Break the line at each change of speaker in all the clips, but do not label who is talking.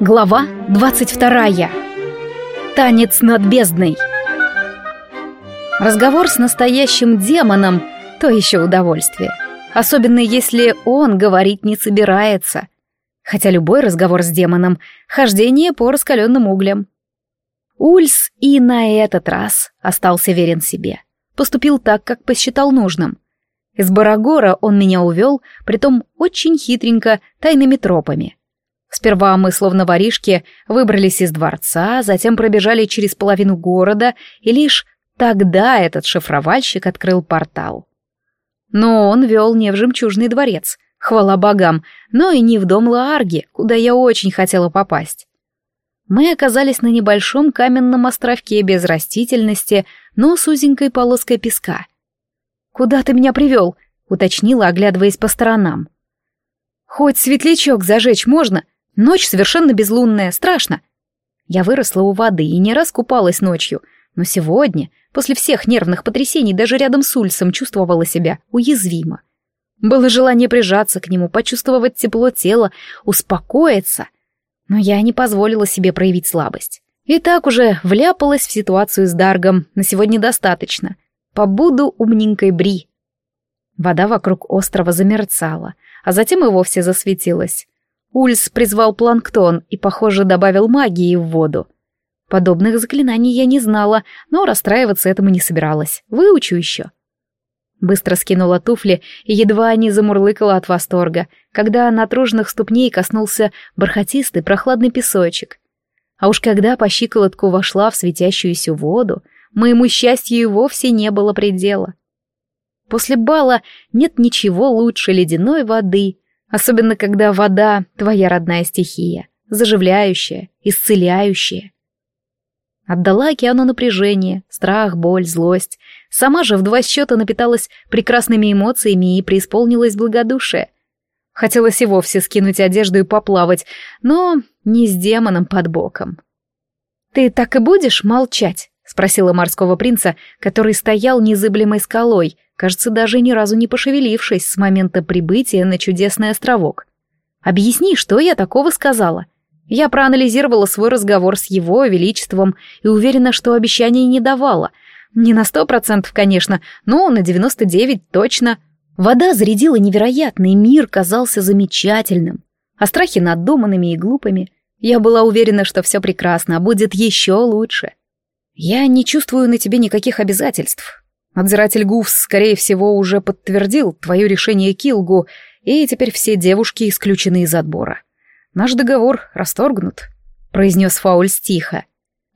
Глава 22. Танец над бездной. Разговор с настоящим демоном — то еще удовольствие. Особенно если он говорить не собирается. Хотя любой разговор с демоном — хождение по раскаленным углям. Ульс и на этот раз остался верен себе. Поступил так, как посчитал нужным. Из Барагора он меня увел, притом очень хитренько, тайными тропами — Сперва мы, словно воришки, выбрались из дворца, затем пробежали через половину города, и лишь тогда этот шифровальщик открыл портал. Но он вел не в жемчужный дворец, хвала богам, но и не в дом Лаарги, куда я очень хотела попасть. Мы оказались на небольшом каменном островке без растительности, но с узенькой полоской песка. «Куда ты меня привел?» — уточнила, оглядываясь по сторонам. «Хоть светлячок зажечь можно?» Ночь совершенно безлунная, страшно. Я выросла у воды и не раз купалась ночью, но сегодня, после всех нервных потрясений, даже рядом с Ульсом чувствовала себя уязвимо. Было желание прижаться к нему, почувствовать тепло тела, успокоиться. Но я не позволила себе проявить слабость. И так уже вляпалась в ситуацию с Даргом, на сегодня достаточно. Побуду умненькой Бри. Вода вокруг острова замерцала, а затем и вовсе засветилась. Ульс призвал планктон и, похоже, добавил магии в воду. Подобных заклинаний я не знала, но расстраиваться этому не собиралась. Выучу еще. Быстро скинула туфли и едва не замурлыкала от восторга, когда натруженных ступней коснулся бархатистый прохладный песочек. А уж когда по щиколотку вошла в светящуюся воду, моему счастью и вовсе не было предела. После бала нет ничего лучше ледяной воды, Особенно, когда вода — твоя родная стихия, заживляющая, исцеляющая. Отдала океану напряжение, страх, боль, злость. Сама же в два счета напиталась прекрасными эмоциями и преисполнилась благодушие. Хотелось и вовсе скинуть одежду и поплавать, но не с демоном под боком. «Ты так и будешь молчать?» — спросила морского принца, который стоял незыблемой скалой, кажется, даже ни разу не пошевелившись с момента прибытия на чудесный островок. «Объясни, что я такого сказала?» Я проанализировала свой разговор с его величеством и уверена, что обещаний не давала. Не на сто процентов, конечно, но на девяносто девять точно. Вода зарядила невероятный, мир казался замечательным. А страхи надуманными и глупыми. Я была уверена, что все прекрасно, а будет еще лучше. Я не чувствую на тебе никаких обязательств. Надзиратель Гуфс, скорее всего, уже подтвердил твое решение Килгу, и теперь все девушки исключены из отбора. Наш договор расторгнут», — произнес Фаульс тихо.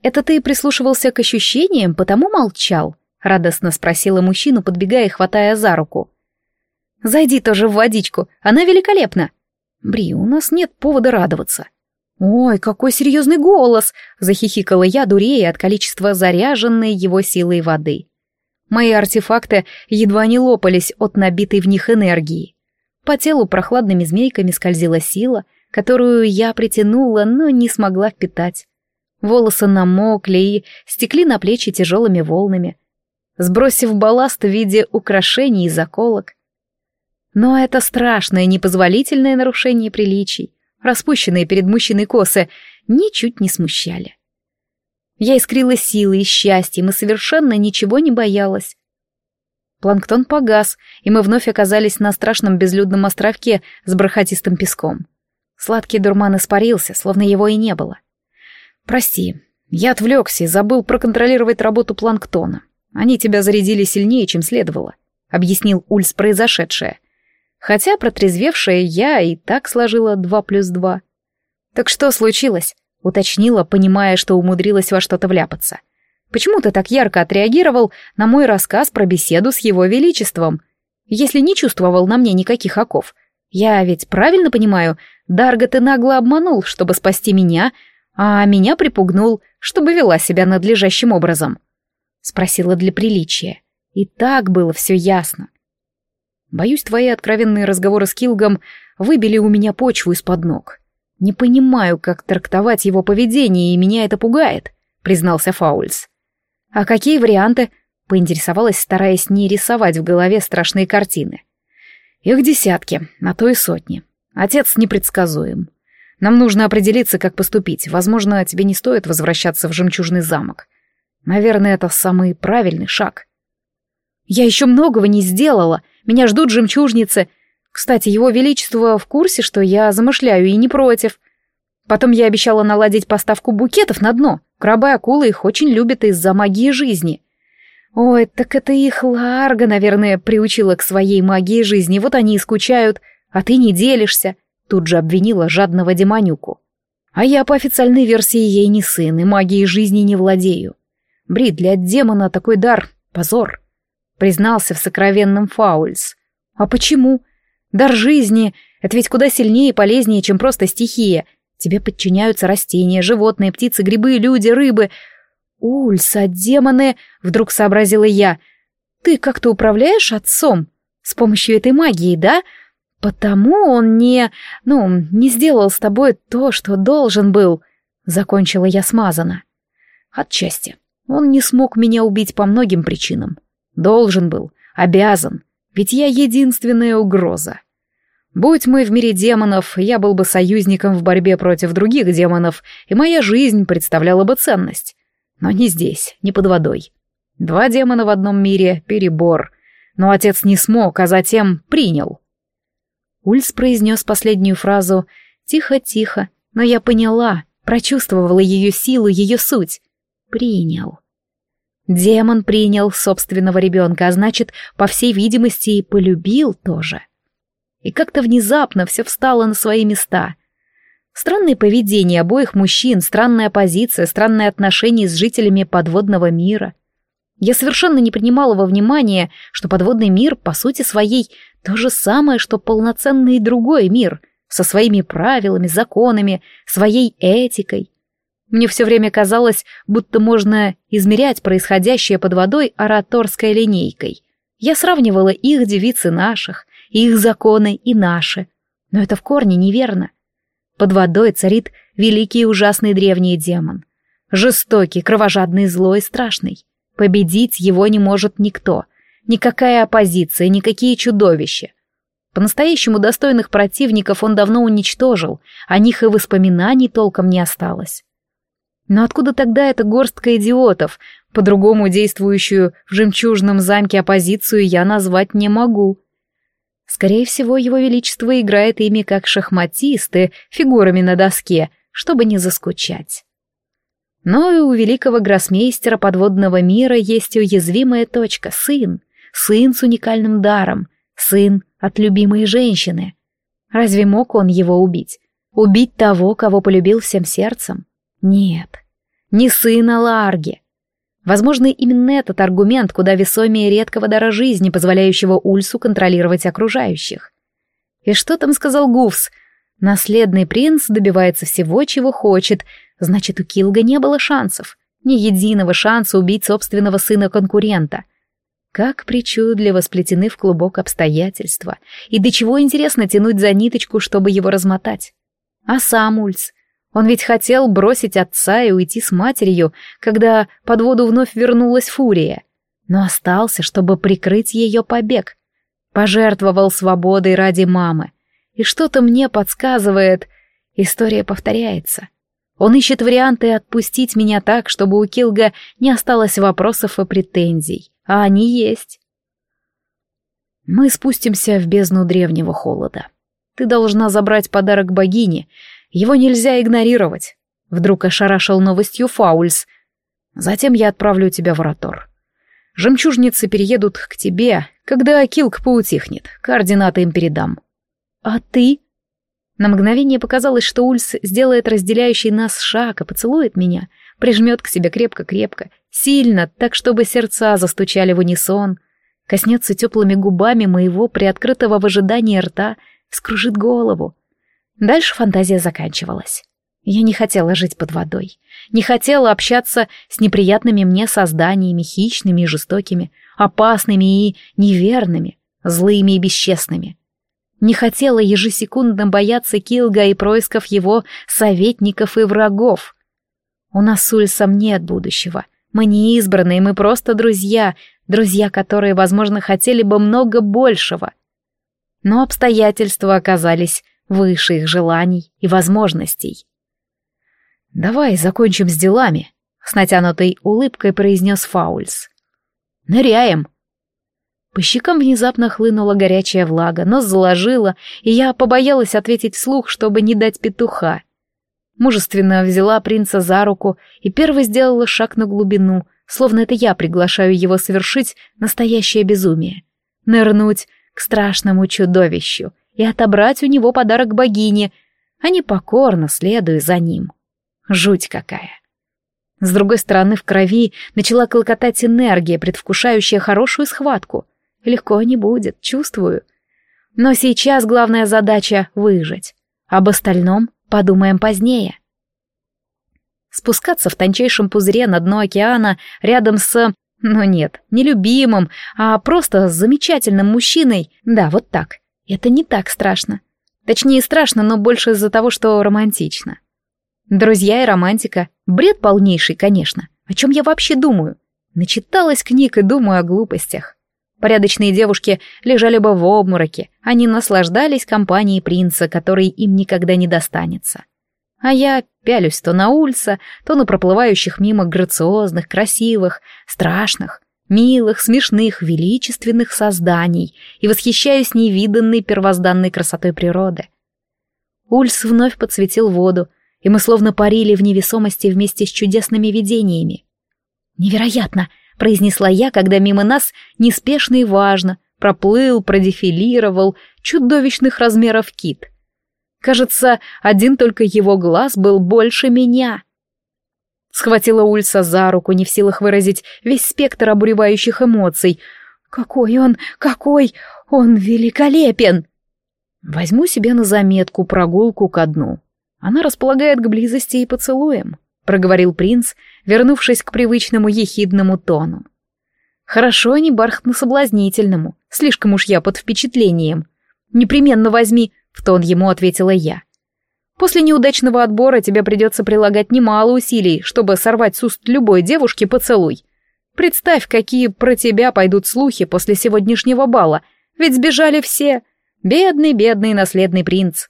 «Это ты прислушивался к ощущениям, потому молчал?» — радостно спросила мужчину, подбегая и хватая за руку. «Зайди тоже в водичку, она великолепна!» «Бри, у нас нет повода радоваться». «Ой, какой серьезный голос!» — захихикала я, дурея от количества заряженной его силой воды. Мои артефакты едва не лопались от набитой в них энергии. По телу прохладными змейками скользила сила, которую я притянула, но не смогла впитать. Волосы намокли и стекли на плечи тяжелыми волнами, сбросив балласт в виде украшений и заколок. Но это страшное, непозволительное нарушение приличий, распущенные перед мужчиной косы, ничуть не смущали. Я искрила силой и счастьем и совершенно ничего не боялась. Планктон погас, и мы вновь оказались на страшном безлюдном островке с бархатистым песком. Сладкий дурман испарился, словно его и не было. «Прости, я отвлекся и забыл проконтролировать работу планктона. Они тебя зарядили сильнее, чем следовало», — объяснил Ульс произошедшее. Хотя протрезвевшая я и так сложила два плюс два. «Так что случилось?» Уточнила, понимая, что умудрилась во что-то вляпаться. «Почему ты так ярко отреагировал на мой рассказ про беседу с его величеством, если не чувствовал на мне никаких оков? Я ведь правильно понимаю, Дарга ты нагло обманул, чтобы спасти меня, а меня припугнул, чтобы вела себя надлежащим образом?» Спросила для приличия. И так было все ясно. Боюсь, твои откровенные разговоры с Килгом выбили у меня почву из-под ног. «Не понимаю, как трактовать его поведение, и меня это пугает», — признался Фаульс. «А какие варианты?» — поинтересовалась, стараясь не рисовать в голове страшные картины. «Их десятки, а то и сотни. Отец непредсказуем. Нам нужно определиться, как поступить. Возможно, тебе не стоит возвращаться в жемчужный замок. Наверное, это самый правильный шаг. Я еще многого не сделала. Меня ждут жемчужницы. Кстати, его величество в курсе, что я замышляю, и не против. Потом я обещала наладить поставку букетов на дно. Крабы и акулы их очень любят из-за магии жизни. Ой, так это их Ларга, наверное, приучила к своей магии жизни. Вот они и скучают, а ты не делишься. Тут же обвинила жадного демонюку. А я по официальной версии ей не сын, и магией жизни не владею. Брит, для демона такой дар — позор. Признался в сокровенном Фаульс. А почему? Дар жизни — это ведь куда сильнее и полезнее, чем просто стихия. Тебе подчиняются растения, животные, птицы, грибы, люди, рыбы. Ульс, а демоны... Вдруг сообразила я. Ты как-то управляешь отцом? С помощью этой магии, да? Потому он не... Ну, не сделал с тобой то, что должен был. Закончила я смазанно. Отчасти. Он не смог меня убить по многим причинам. Должен был, обязан, ведь я единственная угроза. Будь мы в мире демонов, я был бы союзником в борьбе против других демонов, и моя жизнь представляла бы ценность. Но не здесь, не под водой. Два демона в одном мире — перебор. Но отец не смог, а затем принял. Ульс произнес последнюю фразу тихо-тихо, но я поняла, прочувствовала ее силу, ее суть. Принял. Демон принял собственного ребенка, а значит, по всей видимости, и полюбил тоже. И как-то внезапно все встало на свои места. Странное поведение обоих мужчин, странная позиция, странное отношение с жителями подводного мира. Я совершенно не принимала во внимание, что подводный мир, по сути своей, то же самое, что полноценный другой мир, со своими правилами, законами, своей этикой. Мне все время казалось, будто можно измерять происходящее под водой ораторской линейкой. Я сравнивала их девицы наших, их законы и наши. Но это в корне неверно. Под водой царит великий ужасный древний демон. Жестокий, кровожадный, злой и страшный. Победить его не может никто. Никакая оппозиция, никакие чудовища. По-настоящему достойных противников он давно уничтожил, о них и воспоминаний толком не осталось. Но откуда тогда эта горстка идиотов? По-другому действующую в жемчужном замке оппозицию я назвать не могу. Скорее всего, его величество играет ими как шахматисты, фигурами на доске, чтобы не заскучать. Но и у великого гроссмейстера подводного мира есть уязвимая точка — сын. Сын с уникальным даром. Сын от любимой женщины. Разве мог он его убить? Убить того, кого полюбил всем сердцем? Нет, не сына Ларги. Возможно, именно этот аргумент куда весомее редкого дара жизни, позволяющего Ульсу контролировать окружающих. И что там сказал Гуфс? Наследный принц добивается всего, чего хочет, значит, у Килга не было шансов, ни единого шанса убить собственного сына-конкурента. Как причудливо сплетены в клубок обстоятельства, и до чего интересно тянуть за ниточку, чтобы его размотать. А сам Ульс — он ведь хотел бросить отца и уйти с матерью, когда под воду вновь вернулась фурия. Но остался, чтобы прикрыть ее побег. Пожертвовал свободой ради мамы. И что-то мне подсказывает, история повторяется. Он ищет варианты отпустить меня так, чтобы у Килга не осталось вопросов и претензий. А они есть. Мы спустимся в бездну древнего холода. Ты должна забрать подарок богине его нельзя игнорировать. Вдруг ошарашил новостью Фаульс. Затем я отправлю тебя в Ротор. Жемчужницы переедут к тебе, когда Килк поутихнет. Координаты им передам. А ты? На мгновение показалось, что Ульс сделает разделяющий нас шаг и поцелует меня, прижмет к себе крепко-крепко, сильно, так чтобы сердца застучали в унисон, коснется теплыми губами моего приоткрытого в ожидании рта, скружит голову. Дальше фантазия заканчивалась. Я не хотела жить под водой, не хотела общаться с неприятными мне созданиями, хищными и жестокими, опасными и неверными, злыми и бесчестными. Не хотела ежесекундно бояться Килга и происков его советников и врагов. У нас с Ульсом нет будущего. Мы не избранные, мы просто друзья, друзья, которые, возможно, хотели бы много большего. Но обстоятельства оказались выше их желаний и возможностей. «Давай закончим с делами», — с натянутой улыбкой произнес Фаульс. «Ныряем». По щекам внезапно хлынула горячая влага, нос заложила, и я побоялась ответить вслух, чтобы не дать петуха. Мужественно взяла принца за руку и первой сделала шаг на глубину, словно это я приглашаю его совершить настоящее безумие. Нырнуть к страшному чудовищу и отобрать у него подарок богине, а не покорно следуя за ним. Жуть какая. С другой стороны, в крови начала клокотать энергия, предвкушающая хорошую схватку. Легко не будет, чувствую. Но сейчас главная задача — выжить. Об остальном подумаем позднее. Спускаться в тончайшем пузыре на дно океана рядом с... Ну нет, не любимым, а просто замечательным мужчиной. Да, вот так. Это не так страшно. Точнее, страшно, но больше из-за того, что романтично. Друзья и романтика. Бред полнейший, конечно. О чем я вообще думаю? Начиталась книг и думаю о глупостях. Порядочные девушки лежали бы в обмороке, они наслаждались компанией принца, который им никогда не достанется. А я пялюсь то на Ульса, то на проплывающих мимо грациозных, красивых, страшных, милых, смешных, величественных созданий и восхищаюсь невиданной первозданной красотой природы. Ульс вновь подсветил воду, и мы словно парили в невесомости вместе с чудесными видениями. «Невероятно!» — произнесла я, когда мимо нас неспешно и важно проплыл, продефилировал чудовищных размеров кит. Кажется, один только его глаз был больше меня. Схватила Ульса за руку, не в силах выразить весь спектр обуревающих эмоций. «Какой он, какой! Он великолепен!» Возьму себе на заметку прогулку ко дну. Она располагает к близости и поцелуем, проговорил принц, вернувшись к привычному ехидному тону. Хорошо, не бархатно-соблазнительному, слишком уж я под впечатлением. Непременно возьми, в тон ему ответила я. После неудачного отбора тебе придется прилагать немало усилий, чтобы сорвать с уст любой девушки поцелуй. Представь, какие про тебя пойдут слухи после сегодняшнего бала, ведь сбежали все. Бедный, бедный наследный принц.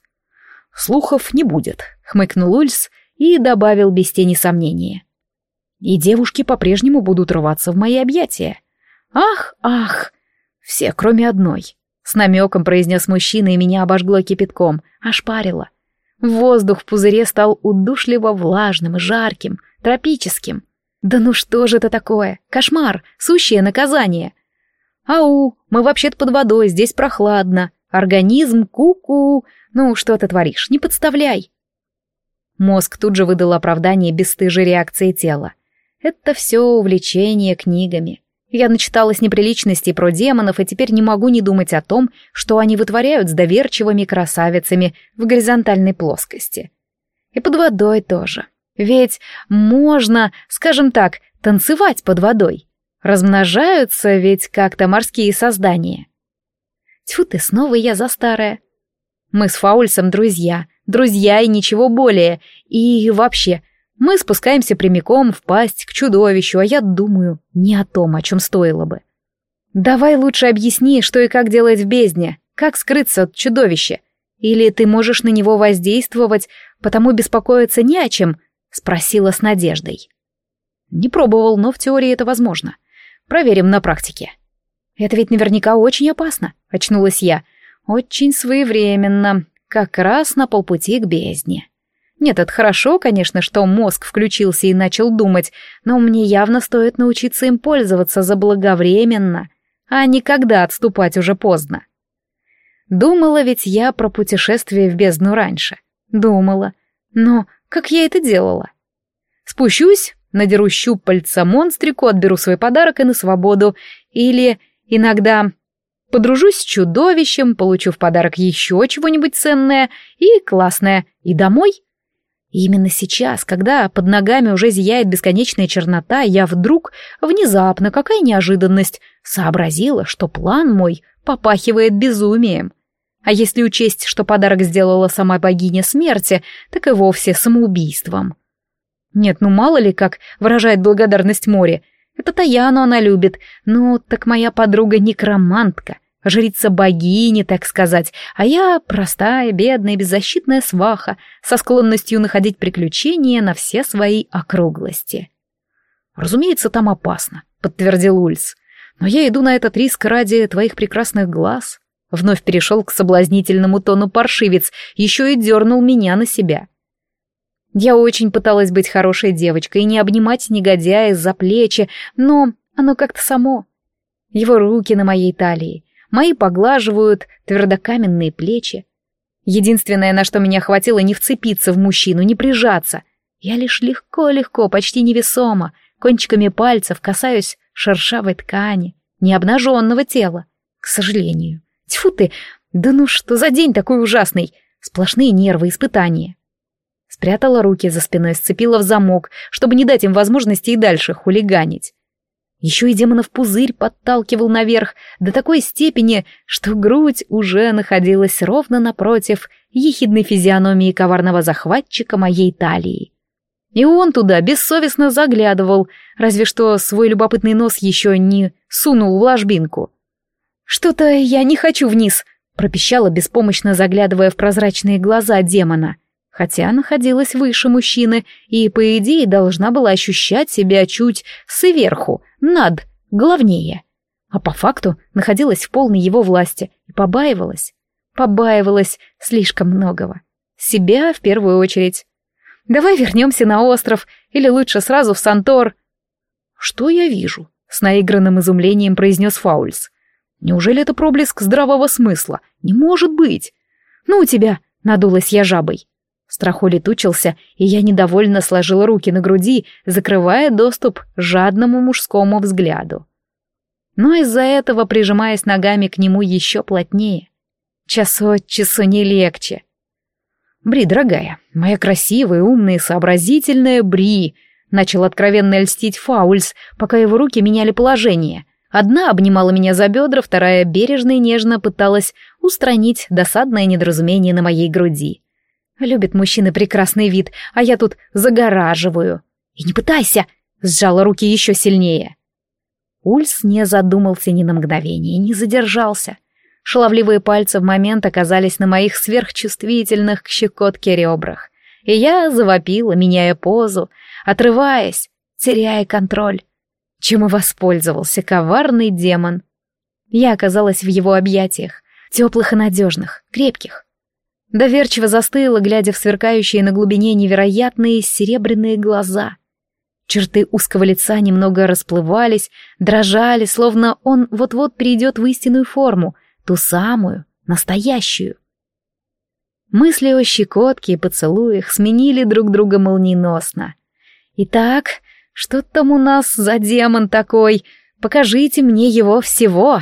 «Слухов не будет», — хмыкнул Ульс и добавил без тени сомнения. «И девушки по-прежнему будут рваться в мои объятия. Ах, ах! Все, кроме одной». С намеком произнес мужчина, и меня обожгло кипятком, ошпарило. Воздух в пузыре стал удушливо влажным, жарким, тропическим. Да ну что же это такое? Кошмар, сущее наказание. Ау, мы вообще-то под водой, здесь прохладно. Организм ку-ку, ну, что ты творишь? Не подставляй. Мозг тут же выдал оправдание бесстыжей реакции тела. Это все увлечение книгами. Я начиталась неприличностей про демонов и теперь не могу не думать о том, что они вытворяют с доверчивыми красавицами в горизонтальной плоскости. И под водой тоже. Ведь можно, скажем так, танцевать под водой. Размножаются ведь как-то морские создания. Тьфу ты, снова я за старое. Мы с Фаульсом друзья, друзья и ничего более. И вообще, мы спускаемся прямиком в пасть к чудовищу, а я думаю не о том, о чем стоило бы. Давай лучше объясни, что и как делать в бездне, как скрыться от чудовища. Или ты можешь на него воздействовать, потому беспокоиться не о чем, спросила с надеждой. Не пробовал, но в теории это возможно. Проверим на практике. Это ведь наверняка очень опасно, очнулась я. Очень своевременно, как раз на полпути к бездне. Нет, это хорошо, конечно, что мозг включился и начал думать, но мне явно стоит научиться им пользоваться заблаговременно, а не когда отступать уже поздно. Думала ведь я про путешествие в бездну раньше. Думала. Но как я это делала? Спущусь, надеру щупальца монстрику, отберу свой подарок и на свободу. Или иногда Подружусь с чудовищем, получу в подарок еще чего-нибудь ценное и классное, и домой. Именно сейчас, когда под ногами уже зияет бесконечная чернота, я вдруг, внезапно, какая неожиданность, сообразила, что план мой попахивает безумием. А если учесть, что подарок сделала сама богиня смерти, так и вовсе самоубийством. Нет, ну мало ли как выражает благодарность море. Это Таяну она любит, ну так моя подруга некромантка, жрица богини, так сказать, а я простая, бедная, беззащитная сваха, со склонностью находить приключения на все свои округлости. «Разумеется, там опасно», — подтвердил Ульс. «Но я иду на этот риск ради твоих прекрасных глаз». Вновь перешел к соблазнительному тону паршивец, еще и дернул меня на себя. Я очень пыталась быть хорошей девочкой и не обнимать негодяя за плечи, но оно как-то само. Его руки на моей талии, мои поглаживают твердокаменные плечи. Единственное, на что меня хватило, не вцепиться в мужчину, не прижаться. Я лишь легко-легко, почти невесомо, кончиками пальцев касаюсь шершавой ткани, необнаженного тела. К сожалению. Тьфу ты, да ну что за день такой ужасный? Сплошные нервы, испытания. Спрятала руки за спиной, сцепила в замок, чтобы не дать им возможности и дальше хулиганить. Еще и демонов пузырь подталкивал наверх до такой степени, что грудь уже находилась ровно напротив ехидной физиономии коварного захватчика моей талии. И он туда бессовестно заглядывал, разве что свой любопытный нос еще не сунул в ложбинку. «Что-то я не хочу вниз», — пропищала, беспомощно заглядывая в прозрачные глаза демона, хотя находилась выше мужчины и, по идее, должна была ощущать себя чуть сверху, над, главнее. А по факту находилась в полной его власти и побаивалась. Побаивалась слишком многого. Себя в первую очередь. «Давай вернемся на остров, или лучше сразу в Сантор». «Что я вижу?» — с наигранным изумлением произнес Фаульс. Неужели это проблеск здравого смысла? Не может быть. Ну у тебя, надулась я жабой. Страх улетучился, и я недовольно сложила руки на груди, закрывая доступ жадному мужскому взгляду. Но из-за этого прижимаясь ногами к нему еще плотнее. Час от часу не легче. «Бри, дорогая, моя красивая, умная и сообразительная Бри», начал откровенно льстить Фаульс, пока его руки меняли положение — Одна обнимала меня за бедра, вторая бережно и нежно пыталась устранить досадное недоразумение на моей груди. Любит мужчины прекрасный вид, а я тут загораживаю. И не пытайся, сжала руки еще сильнее. Ульс не задумался ни на мгновение, не задержался. Шаловливые пальцы в момент оказались на моих сверхчувствительных к щекотке ребрах. И я завопила, меняя позу, отрываясь, теряя контроль чем и воспользовался коварный демон. Я оказалась в его объятиях, теплых и надежных, крепких. Доверчиво застыла, глядя в сверкающие на глубине невероятные серебряные глаза. Черты узкого лица немного расплывались, дрожали, словно он вот-вот перейдет в истинную форму, ту самую, настоящую. Мысли о щекотке и поцелуях сменили друг друга молниеносно. Итак, что там у нас за демон такой? Покажите мне его всего!»